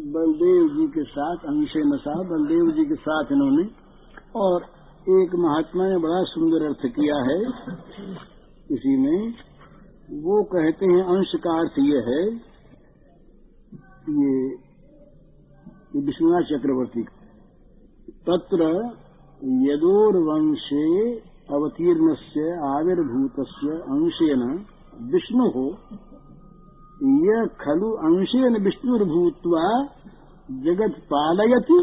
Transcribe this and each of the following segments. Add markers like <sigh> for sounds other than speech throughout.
बलदेव जी के साथ अंशे नशा बलदेव जी के साथ इन्होंने और एक महात्मा ने बड़ा सुंदर अर्थ किया है इसी में। वो कहते हैं अंश का अर्थ ये है ये, विश्वनाथ चक्रवर्ती तत्र यदोर वंशे अवतीर्ण से आविर्भूत अंशेन विष्णु हो यह खलु अंशेन विष्णुर्भूत्वा जगत पालयति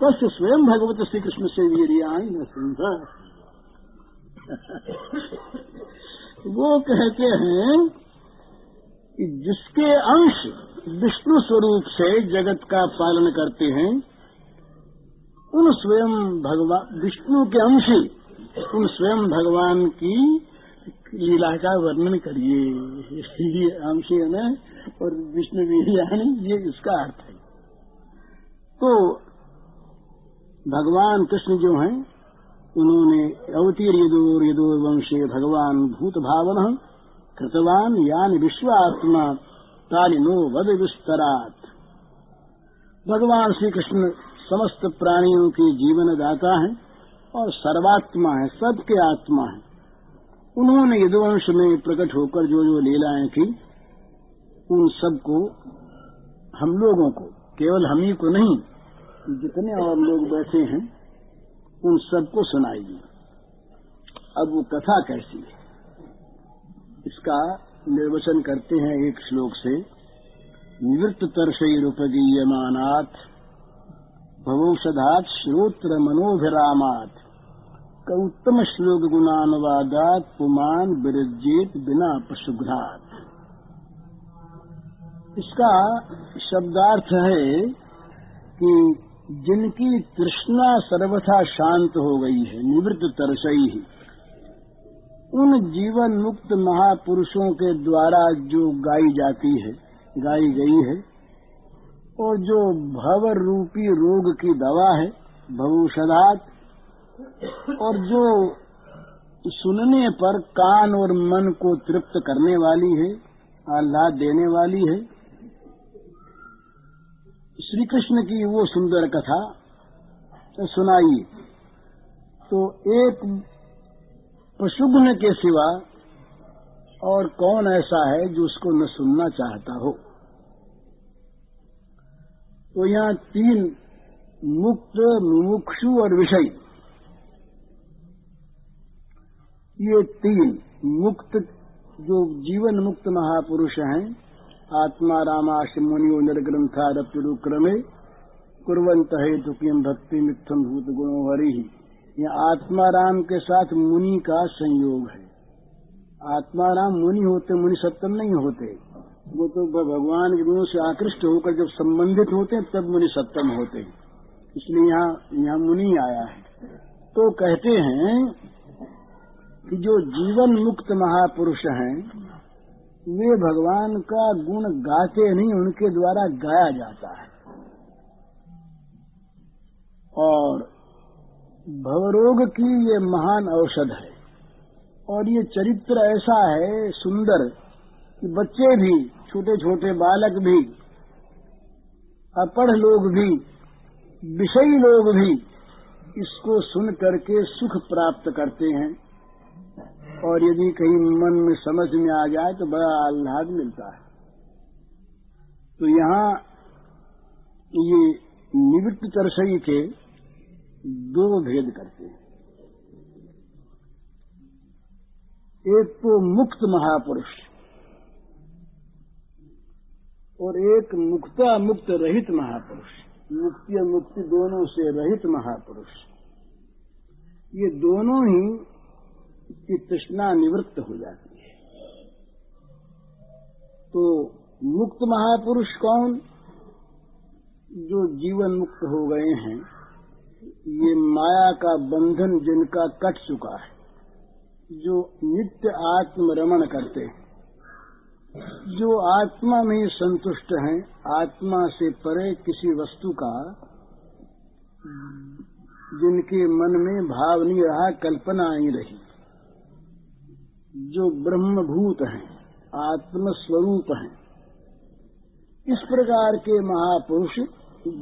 तस् स्वयं भगवत श्री कृष्ण से वीरियाणी न वो कहते हैं कि जिसके अंश विष्णु स्वरूप से जगत का पालन करते हैं, उन स्वयं भगवान विष्णु के अंश, उन स्वयं भगवान की लीला का वर्णन करिए। और विष्णु वीरियाणी ये इसका अर्थ है। तो भगवान कृष्ण जो हैं, उन्होंने अवतीर यदोर यदोर वंशे भगवान भूत भावन कृतवान यान विश्वात्मा, तानि नो वद विस्तरात। भगवान श्री कृष्ण समस्त प्राणियों के जीवन दाता है और सर्वात्मा है, सबके आत्मा है। उन्होंने यदुवंश में प्रकट होकर जो जो लीलाएँ की, उन सबको, हम लोगों को, केवल हम ही को नहीं, जितने और लोग बैठे हैं, उन सबको सुनाइए अब वो कथा कैसी है? इसका निर्वचन करते हैं एक श्लोक से, निवृत्त तरसई रूपगीयमानाथ भवौषधात श्रोत्र मनोभिरामात का उत्तम श्लोक गुणानुवादात पुमान विरजित बिना पशुघ्रात इसका शब्दार्थ है कि जिनकी तृष्णा सर्वथा शांत हो गई है, निवृत्त तरसई ही, उन जीवन मुक्त महापुरुषों के द्वारा जो गाई जाती है, गाई गई है, और जो भव रूपी रोग की दवा है, भवौषधात और जो सुनने पर कान और मन को तृप्त करने वाली है, आह्लाद देने वाली है श्री कृष्ण की वो सुंदर कथा सुनाइए तो एक पशुघ्न के सिवा और कौन ऐसा है जो उसको न सुनना चाहता हो? तो यहाँ तीन मुक्त, मुमुक्षु और विषय। ये तीन मुक्त, जो जीवन मुक्त महापुरुष हैं, आत्मा रामाश मुनियो निर्ग्रंथारप्युक्रमे कुरंत है तुकिम भक्ति मिथुन भूत गुणो हरि। यह आत्माराम के साथ मुनि का संयोग है। आत्माराम मुनि होते, मुनि सप्तम नहीं होते। वो तो भगवान के गुणों से आकृष्ट होकर जब संबंधित होते हैं, तब मुनि सप्तम होते हैं। इसलिए यहाँ यहाँ मुनि आया है। तो कहते हैं कि जो जीवन मुक्त महापुरुष हैं, वे भगवान का गुण गाते नहीं, उनके द्वारा गाया जाता है। और भवरोग की ये महान औषध है। और ये चरित्र ऐसा है, सुंदर, कि बच्चे भी छोटे छोटे बालक भी, अपढ़ लोग भी, विषयी लोग भी, इसको सुन करके सुख प्राप्त करते हैं। और यदि कहीं मन में समझ में आ जाए तो बड़ा आह्लाद मिलता है। तो यहाँ ये निवृत्त तरसई के दो भेद करते हैं। एक तो मुक्त महापुरुष और एक मुक्ता मुक्त रहित महापुरुष। मुक्ति और मुक्ति दोनों से रहित महापुरुष। ये दोनों ही की तृष्णा निवृत्त हो जाती है। तो मुक्त महापुरुष कौन? जो जीवन मुक्त हो गए हैं, ये माया का बंधन जिनका कट चुका है, जो नित्य आत्मरमण करते हैं। जो आत्मा में संतुष्ट हैं, आत्मा से परे किसी वस्तु का, जिनके मन में भाव नहीं रहा कल्पना नहीं रही। जो ब्रह्मभूत हैं आत्म स्वरूप हैं, इस प्रकार के महापुरुष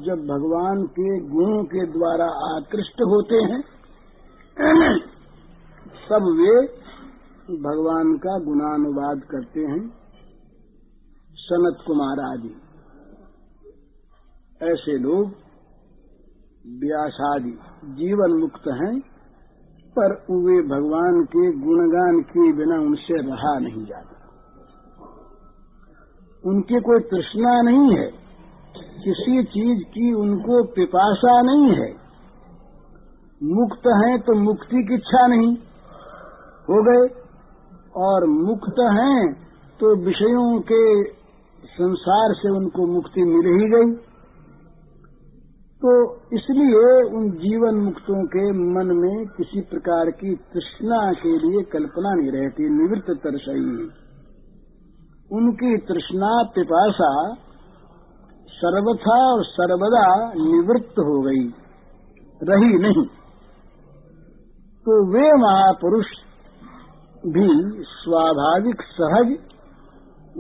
जब भगवान के गुणों के द्वारा आकृष्ट होते हैं सब वे भगवान का गुणानुवाद करते हैं, सनत कुमार आदि। ऐसे लोग व्यासादि, जीवन मुक्त हैं पर वे भगवान के गुणगान किए बिना उनसे रहा नहीं जाता। उनकी कोई तृष्णा नहीं है, किसी चीज़ की उनको पिपासा नहीं है। मुक्त हैं तो मुक्ति की इच्छा नहीं, हो गए। और मुक्त हैं तो विषयों के संसार से उनको मुक्ति मिल ही गई। तो इसलिए उन जीवन मुक्तों के मन में किसी प्रकार की तृष्णा के लिए कल्पना नहीं रहती, निवृत्त तरसई उनकी तृष्णा, पिपासा सर्वथा और सर्वदा निवृत्त हो गई, रही नहीं। तो वे महापुरुष भी स्वाभाविक सहज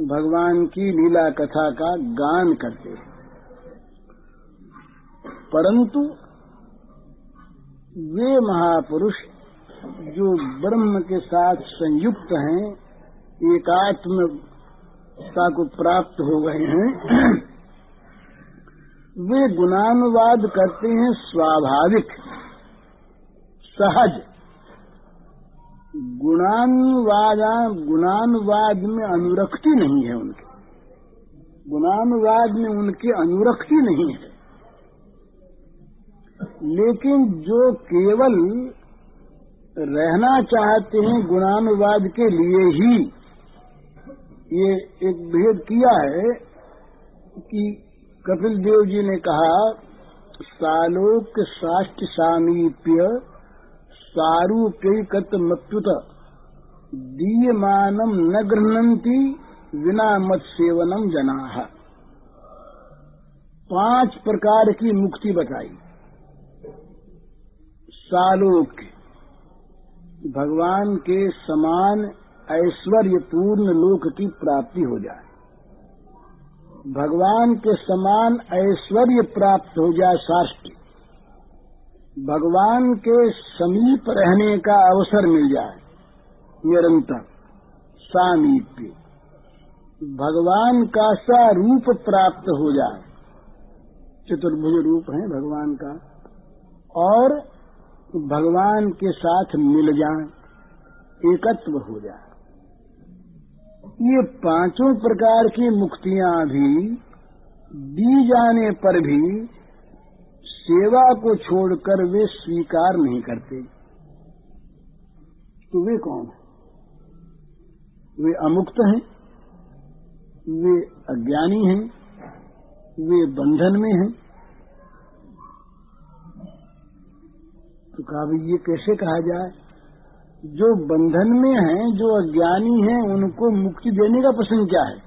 भगवान की लीला कथा का गान करते हैं। परंतु वे महापुरुष जो ब्रह्म के साथ संयुक्त हैं एकात्मता को प्राप्त हो गए हैं, वे गुणानुवाद करते हैं स्वाभाविक, सहज। गुणानुवाद गुणानुवाद में अनुरक्ति नहीं है उनके। गुणानुवाद में उनकी अनुरक्ति नहीं है। लेकिन जो केवल रहना चाहते हैं गुणानुवाद के लिए ही, ये एक भेद किया है कि कपिल देव जी ने कहा, सालोक साष्ट सामीप्य सारूप्यकत मत्युत दीयमानम न गृहती बिना मत सेवनम जना। पाँच प्रकार की मुक्ति बताई। सालोक। भगवान के समान ऐश्वर्य पूर्ण लोक की प्राप्ति हो जाए। भगवान के समान ऐश्वर्य प्राप्त हो जाए साष्ट भगवान के समीप रहने का अवसर मिल जाए। निरंतर, सामीप्य। भगवान का सा रूप प्राप्त हो जाए। चतुर्भुज रूप है भगवान का। और भगवान के साथ मिल जाए, एकत्व हो जाए। ये पाँचों प्रकार की मुक्तियाँ भी दी जाने पर भी सेवा को छोड़कर वे स्वीकार नहीं करते। तो वे कौन है? वे अमुक्त हैं, वे अज्ञानी हैं, वे बंधन में हैं तो कहा ये कैसे कहा जाए? जो बंधन में हैं जो अज्ञानी हैं उनको मुक्ति देने का प्रश्न क्या है?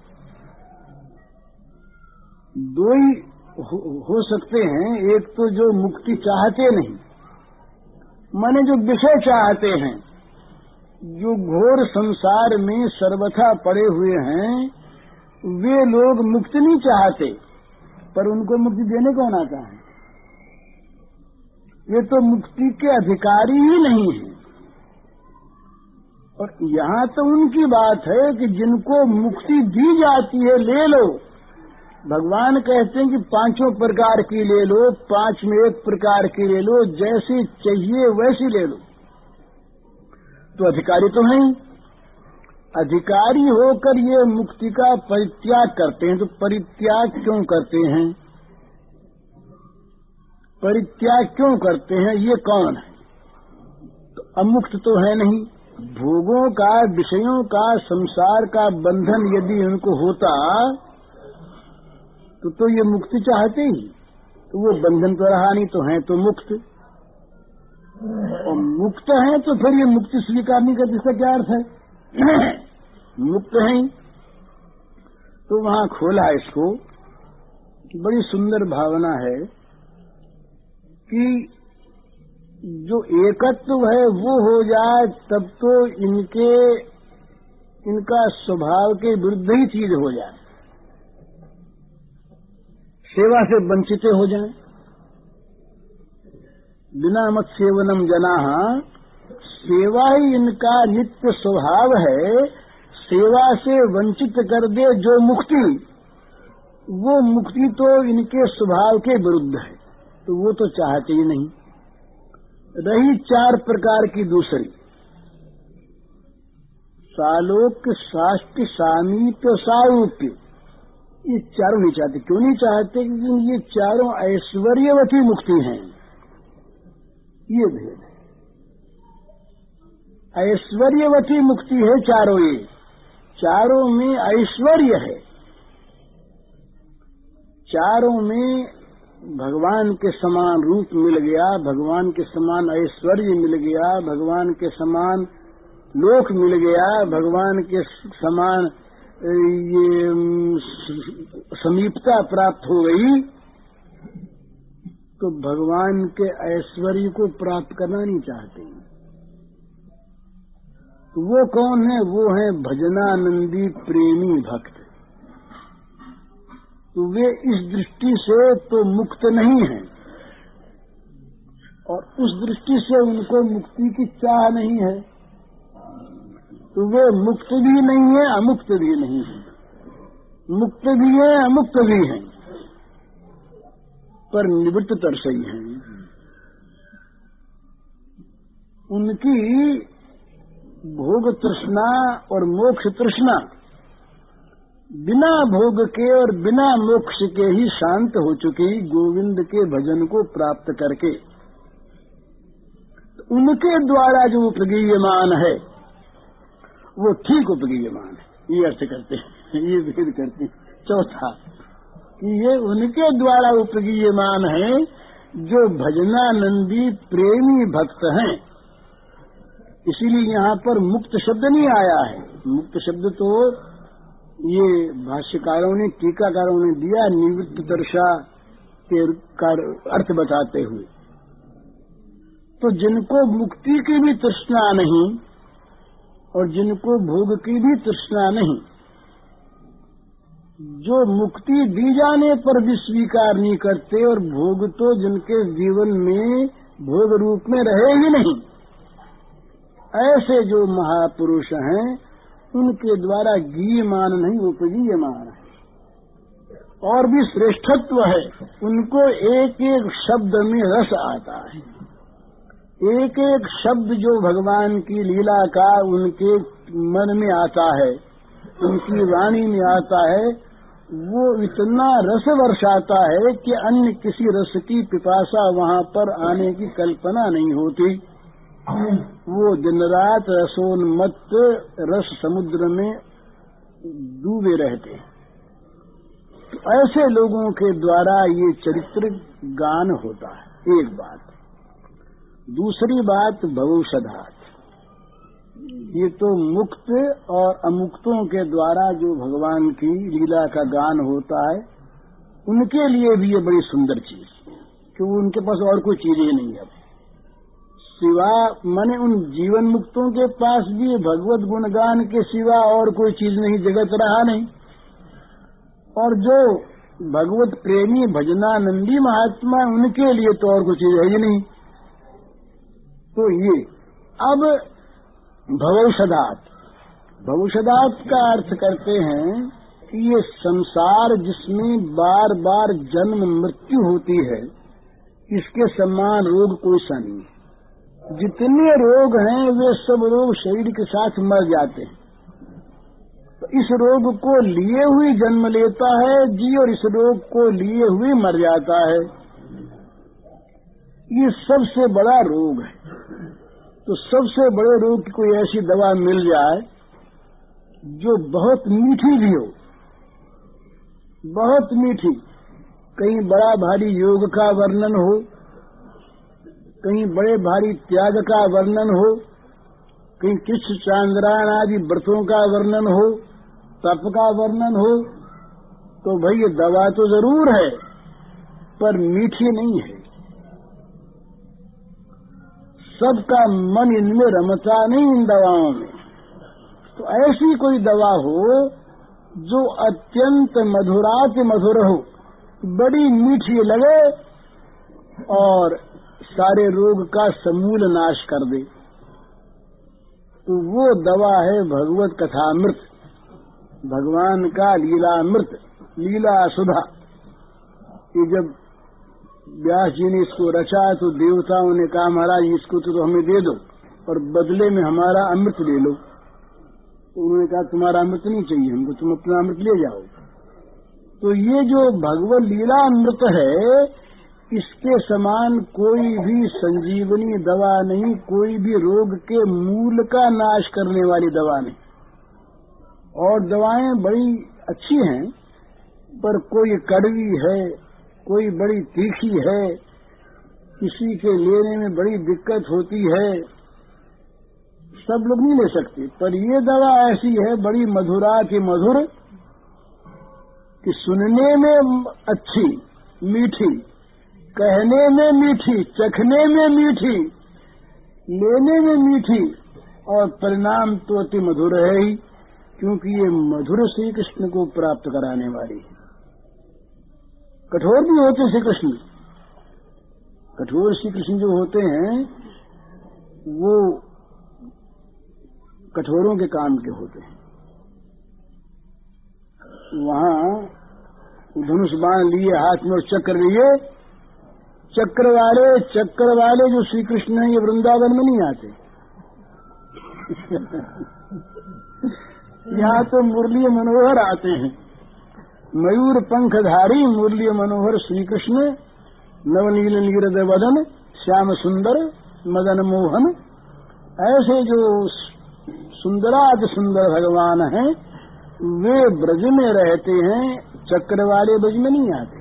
दो ही हो, हो सकते हैं। एक तो जो मुक्ति चाहते नहीं माने जो विषय चाहते हैं जो घोर संसार में सर्वथा पड़े हुए हैं वे लोग मुक्ति नहीं चाहते पर उनको मुक्ति देने कौन आता है? ये तो मुक्ति के अधिकारी ही नहीं है। और यहाँ तो उनकी बात है कि जिनको मुक्ति दी जाती है, ले लो। भगवान कहते हैं कि पाँचों प्रकार की ले लो, पाँच में एक प्रकार की ले लो, जैसी चाहिए वैसी ले लो। तो अधिकारी तो नहीं अधिकारी होकर ये मुक्ति का परित्याग करते हैं। तो परित्याग क्यों करते हैं? परित्याग क्यों करते हैं? ये कौन है? तो अमुक्त तो है नहीं। भोगों का, विषयों का, संसार का बंधन यदि उनको होता तो तो ये मुक्ति चाहते ही। तो वो बंधन तो रहा नहीं तो है तो मुक्त। और मुक्त है तो फिर ये मुक्ति स्वीकार नहीं करती इसका क्या अर्थ है? मुक्त है। तो वहाँ खोला इसको बड़ी सुंदर भावना है। कि जो एकत्व है वो हो जाए, तब तो इनके, इनका स्वभाव के विरुद्ध ही चीज़ हो जाए। सेवा से वंचित हो जाए। बिना मत सेवनम जना सेवा ही इनका नित्य स्वभाव है, सेवा से वंचित कर दे जो मुक्ति। वो मुक्ति तो इनके स्वभाव के विरुद्ध है। तो वो तो चाहते ही नहीं। रही चार प्रकार की दूसरी। सालोक शास्त्र सामीप्य सारूप्य। ये चारों नहीं चाहते। क्यों नहीं चाहते? क्योंकि ये चारों ऐश्वर्यवती मुक्ति हैं। ये भेद है। ऐश्वर्यवती मुक्ति है चारों ये। चारों में ऐश्वर्य है। चारों में भगवान के समान रूप मिल गया, भगवान के समान ऐश्वर्य मिल गया, भगवान के समान लोक मिल गया, भगवान के समान ये समीपता प्राप्त हो गई तो भगवान के ऐश्वर्य को प्राप्त करना नहीं चाहते। तो वो कौन है? वो है भजनानंदी प्रेमी भक्त। तो वे इस दृष्टि से तो मुक्त नहीं है। और उस दृष्टि से उनको मुक्ति की चाह नहीं है। तो वे मुक्त भी नहीं है, अमुक्त भी नहीं है। मुक्त भी है, अमुक्त भी है। पर निवृत्त तरसई है। उनकी भोग तृष्णा और मोक्ष तृष्णा बिना भोग के और बिना मोक्ष के ही शांत हो चुकी गोविंद के भजन को प्राप्त करके। उनके द्वारा जो उपगीयमान है, वो ठीक उपगीयमान है। ये अर्थ करते हैं, ये भेद करते हैं। चौथा, कि ये उनके द्वारा उपगीयमान है, जो भजनानंदी प्रेमी भक्त हैं। इसीलिए यहाँ पर मुक्त शब्द नहीं आया है। मुक्त शब्द तो ये भाष्यकारों ने, टीकाकारों ने दिया निवृत्त दर्शा के अर्थ बताते हुए। तो जिनको मुक्ति की भी तृष्णा नहीं और जिनको भोग की भी तृष्णा नहीं, जो मुक्ति दी जाने पर भी स्वीकार नहीं करते और भोग तो जिनके जीवन में भोग रूप में रहे ही नहीं, ऐसे जो महापुरुष हैं उनके द्वारा गीयमान नहीं, उपगीयमान है। और भी श्रेष्ठत्व है, उनको एक एक शब्द में रस आता है। एक एक शब्द जो भगवान की लीला का उनके मन में आता है, उनकी वाणी में आता है, वो इतना रस वर्षाता है कि अन्य किसी रस की पिपासा वहाँ पर आने की कल्पना नहीं होती। वो दिन रात रसोन्मत्त रस समुद्र में डूबे रहते तो ऐसे लोगों के द्वारा ये चरित्र गान होता है, एक बात। दूसरी बात भविष्यधात ये तो मुक्त और अमुक्तों के द्वारा जो भगवान की लीला का गान होता है, उनके लिए भी ये बड़ी सुंदर चीज़ क्योंकि उनके पास और कोई चीज़ ही नहीं अब सिवा मैंने उन जीवन मुक्तों के पास भी भगवत गुणगान के सिवा और कोई चीज़ नहीं, जगत रहा नहीं। और जो भगवत प्रेमी भजनानंदी महात्मा उनके लिए तो और कोई चीज़ है ही नहीं। तो ये, अब भवौषदात भवौषदात का अर्थ करते हैं कि ये संसार जिसमें बार बार जन्म मृत्यु होती है, इसके समान रोग कोई सा नहीं। जितने रोग हैं, वे सब रोग शरीर के साथ मर जाते हैं। तो इस रोग को लिए हुए जन्म लेता है, जी और इस रोग को लिए हुए मर जाता है। ये सबसे बड़ा रोग है। तो सबसे बड़े रोग की कोई ऐसी दवा मिल जाए, जो बहुत मीठी भी हो। बहुत मीठी, कहीं बड़ा भारी योग का वर्णन हो कहीं बड़े भारी त्याग का वर्णन हो, कहीं किस चांद्रायण आदि व्रतों का वर्णन हो, तप का वर्णन हो तो भाई ये दवा तो ज़रूर है, पर मीठी नहीं है। सबका मन इनमें रमता नहीं इन दवाओं में। तो ऐसी कोई दवा हो, जो अत्यंत मधुरात मधुर हो, बड़ी मीठी लगे और सारे रोग का समूल नाश कर दे। तो वो दवा है भगवत कथा कथामृत भगवान का लीला लीलामृत लीला सुधा। ये जब व्यास जी ने इसको रचा तो देवताओं ने कहा, महाराज, इसको तो हमें दे दो और बदले में हमारा अमृत ले लो। तो उन्होंने कहा, तुम्हारा अमृत नहीं चाहिए हमको, तुम अपना अमृत ले जाओ। तो ये जो भगवत लीला अमृत है इसके समान कोई भी संजीवनी दवा नहीं, कोई भी रोग के मूल का नाश करने वाली दवा नहीं। और दवाएँ बड़ी अच्छी हैं, पर कोई कड़वी है, कोई बड़ी तीखी है, किसी के लेने में बड़ी दिक्कत होती है, सब लोग नहीं ले सकते। पर ये दवा ऐसी है, बड़ी मधुरा की मधुर, कि सुनने में अच्छी, मीठी कहने में मीठी, चखने में मीठी, लेने में मीठी और परिणाम तो अति मधुर है ही, क्योंकि ये मधुर श्री कृष्ण को प्राप्त कराने वाली है। कठोर भी होते श्री कृष्ण कठोर श्री कृष्ण जो होते हैं, वो कठोरों के काम के होते हैं। वहाँ धनुष बाण लिए, हाथ में और चक्र लिए चक्र वाले चक्र वाले जो श्री कृष्ण है, ये वृंदावन में नहीं आते। <laughs> यहाँ तो मुरली मनोहर आते हैं। मयूर पंखधारी मुरली मनोहर श्री कृष्ण नवनील नीरद वदन श्याम सुंदर मदन मोहन, ऐसे जो सुंदराज सुंदर भगवान हैं, वे ब्रज में रहते हैं चक्र वाले ब्रज में नहीं आते।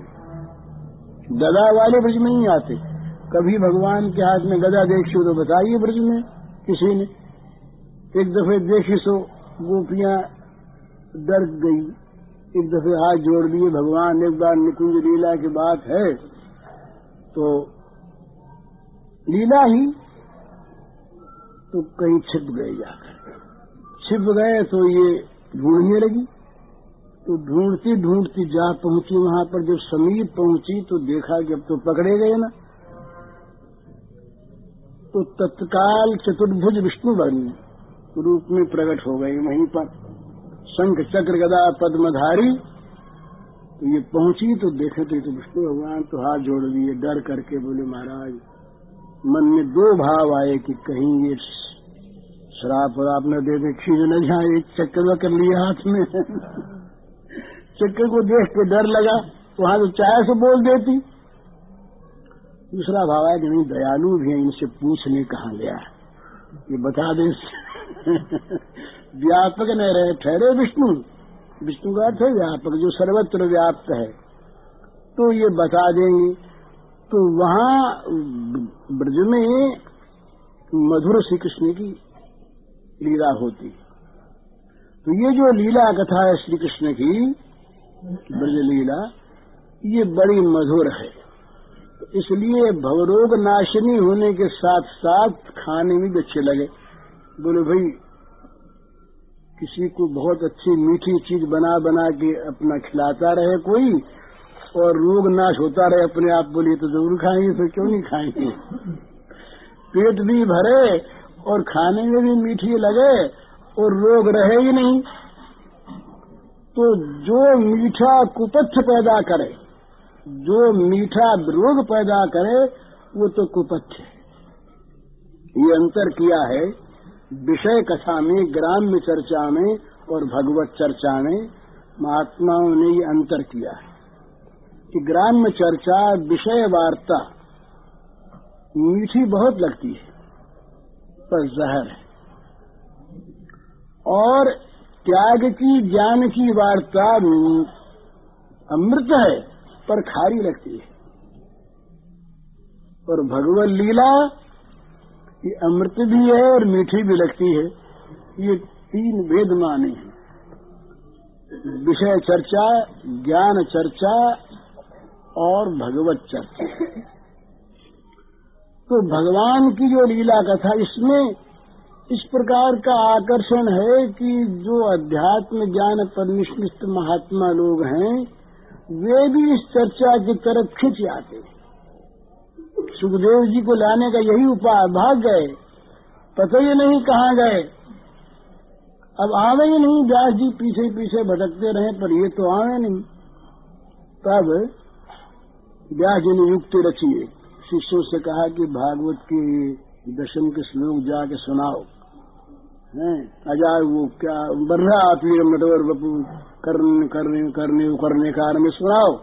गदा वाले ब्रज में ही आते। कभी भगवान के हाथ में गदा देखी तो बताइए ब्रज में, किसी ने। एक दफे देखी सो, गोपियाँ डर गई। एक दफे हाथ जोड़ दिए भगवान एक बार निकुंज लीला की बात है तो लीला ही तो कहीं छिप गए जाकर। छिप गए तो ये ढूँढने लगी। तो ढूंढती ढूंढती जा पहुँची वहाँ पर, जब समीप पहुँची तो देखा कि अब तो पकड़े गए ना। तो तत्काल चतुर्भुज विष्णु वर्ण रूप में प्रकट हो गई वहीं पर। शंख चक्र गदा पद्मधारी तो ये पहुँची तो देखे थे तो विष्णु भगवान तो हाथ जोड़ दिए डर करके बोले, महाराज, मन में दो भाव आए कि कहीं ये शराब वराब न दे दे खींच न जाए चक्कर कर लिया हाथ में। चक्कर को देख के डर लगा, वहाँ तो चाय से बोल देती। दूसरा भाव है कि नहीं, दयालु भी है, इनसे पूछने कहा गया ये बता दे। व्यापक न रहे, ठहरे विष्णु। विष्णु का अर्थ है व्यापक, जो सर्वत्र व्याप्त है। तो ये बता देंगे तो वहाँ ब्रज में मधुर श्री कृष्ण की लीला होती। तो ये जो लीला कथा है श्री कृष्ण की ब्रज लीला, ये बड़ी मधुर है। तो इसलिए भवरोग नाशिनी होने के साथ साथ खाने में भी अच्छे लगे। बोले, भाई, किसी को बहुत अच्छी मीठी चीज़ बना बना के अपना खिलाता रहे कोई, और रोग नाश होता रहे अपने आप बोलिए तो ज़रूर खाएँगे, फिर क्यों नहीं खाएँगे? पेट भी भरे और खाने में भी मीठी लगे और रोग रहे ही नहीं। तो जो मीठा कुपथ पैदा करे, जो मीठा रोग पैदा करे, वो तो कुपथ है। ये अंतर किया है विषय कथा में, ग्राम्य चर्चा में और भगवत चर्चा में महात्माओं ने ये अंतर किया है कि ग्राम्य चर्चा, विषय वार्ता मीठी बहुत लगती है, पर जहर है। और त्याग की, ज्ञान की वार्ता अमृत है, पर खारी लगती है। और भगवत लीला ये अमृत भी है और मीठी भी लगती है। ये तीन वेद माने हैं। विषय चर्चा, ज्ञान चर्चा और भगवत चर्चा। तो भगवान की जो लीला कथा, इसमें इस प्रकार का आकर्षण है कि जो अध्यात्म ज्ञान पर महात्मा लोग हैं, वे भी इस चर्चा की तरफ़ खिंच आते सुखदेव जी को लाने का यही उपाय, भाग गए। पता ही नहीं कहाँ गए। अब आवे ही नहीं, व्यास जी पीछे पीछे भटकते रहे, पर ये तो आवे नहीं। तब व्यास जी ने युक्ति रखी शिष्यों से कहा कि भागवत के दशम के श्लोक जाके सुनाओ। हैं अजाय वो क्या बढ़ रहा आती मटोर बपू, करने करने करने करने कार में सुनाओ।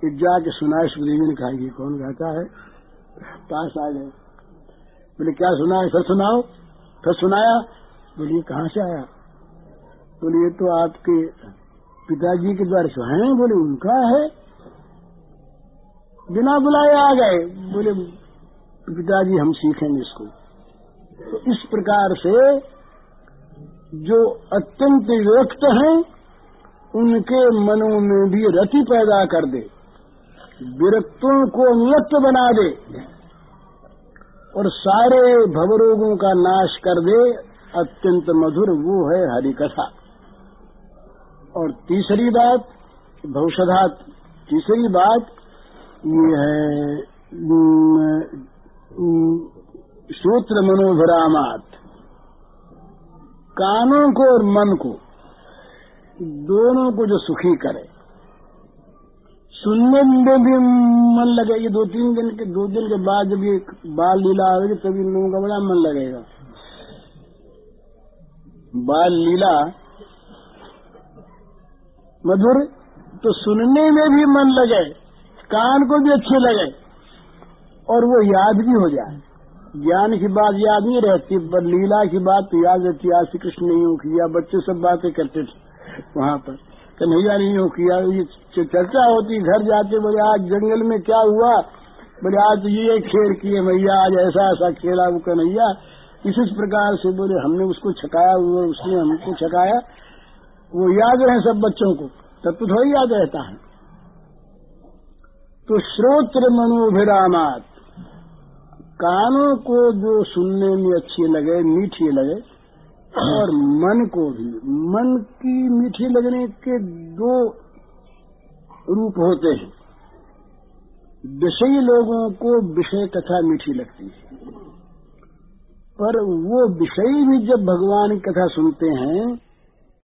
कि जाके सुनाए सुखदेवी ने कहा कौन गाता है? पास आ गए। बोले, क्या सुना है सर सुनाओ। फिर सुनाया? बोलिए कहाँ से आया? बोले, ये तो आपके पिताजी के द्वारा से हैं, बोले, उनका है। बिना बुलाए आ गए। बोले, पिताजी, हम सीखेंगे इसको। तो इस प्रकार से जो अत्यंत विरक्त हैं, उनके मनों में भी रति पैदा कर दे, विरक्तों को अनुरक्त बना दे, और सारे भवरोगों का नाश कर दे, अत्यंत मधुर वो है हरि कथा और तीसरी बात भौषधा तीसरी बात, ये है सूत्र मनोभिरामात कानों को और मन को, दोनों को जो सुखी करे। सुनने में भी मन लगे ये दो तीन दिन के, दो दिन के बाद जब ये बाल लीला आएगी, तभी इन लोगों का बड़ा मन लगेगा। बाल लीला मधुर तो सुनने में भी मन लगे, कान को भी अच्छे लगे, और वो याद भी हो जाए। ज्ञान की बात याद नहीं रहती, पर लीला की बात तो याद रहती आज श्री कृष्ण नहीं किया, बच्चे सब बातें करते थे वहाँ पर। कन्हैया नहीं हो, किया, ये चर्चा होती, घर जाते, बोले, आज जंगल में क्या हुआ? बोले, आज तो ये खेल किए भैया, आज ऐसा ऐसा खेला वो कन्हैया। इस इस प्रकार से बोले, हमने उसको छकाया, वो उसने हमको छकाया। वो याद रहे सब बच्चों को, तब तो थोड़ी याद रहता है। तो श्रोत्र मनोभिरामात कानों को जो सुनने में अच्छी लगे, मीठी लगे, और मन को भी। मन की मीठी लगने के दो रूप होते हैं। विषयी लोगों को विषय कथा मीठी लगती है। पर वो विषयी भी जब भगवान की कथा सुनते हैं